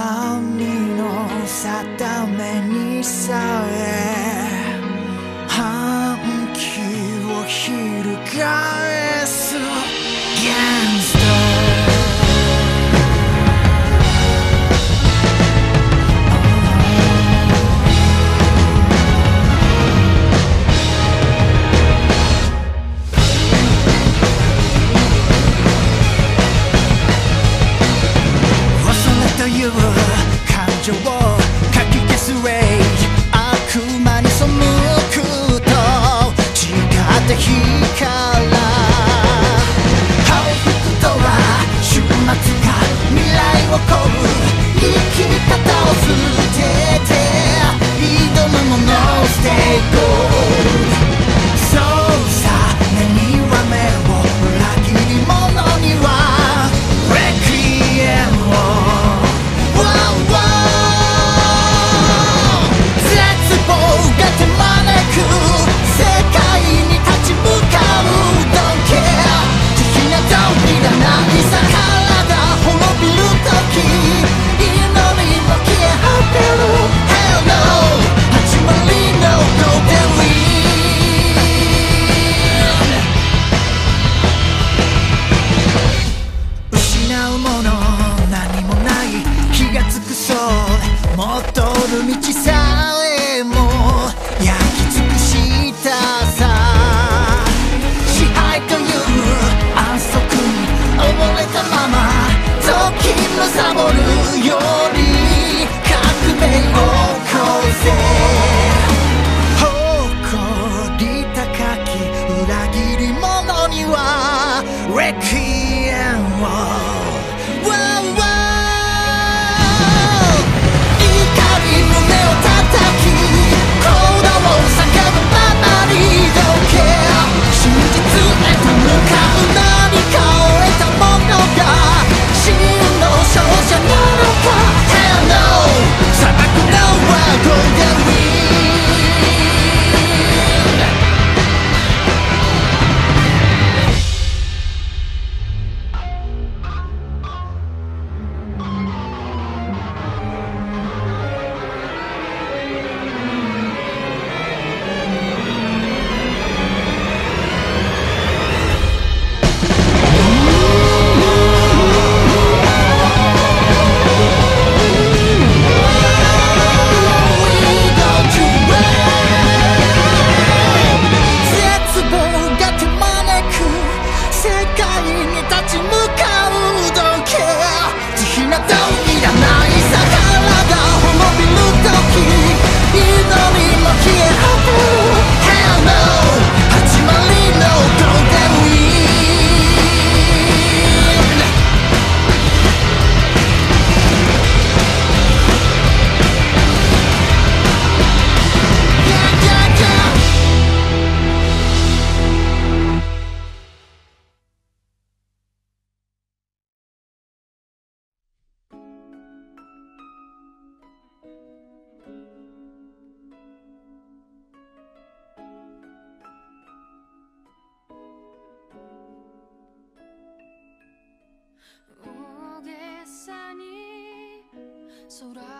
神の定めにさえ you want. 裏切り者には歴史 don't So I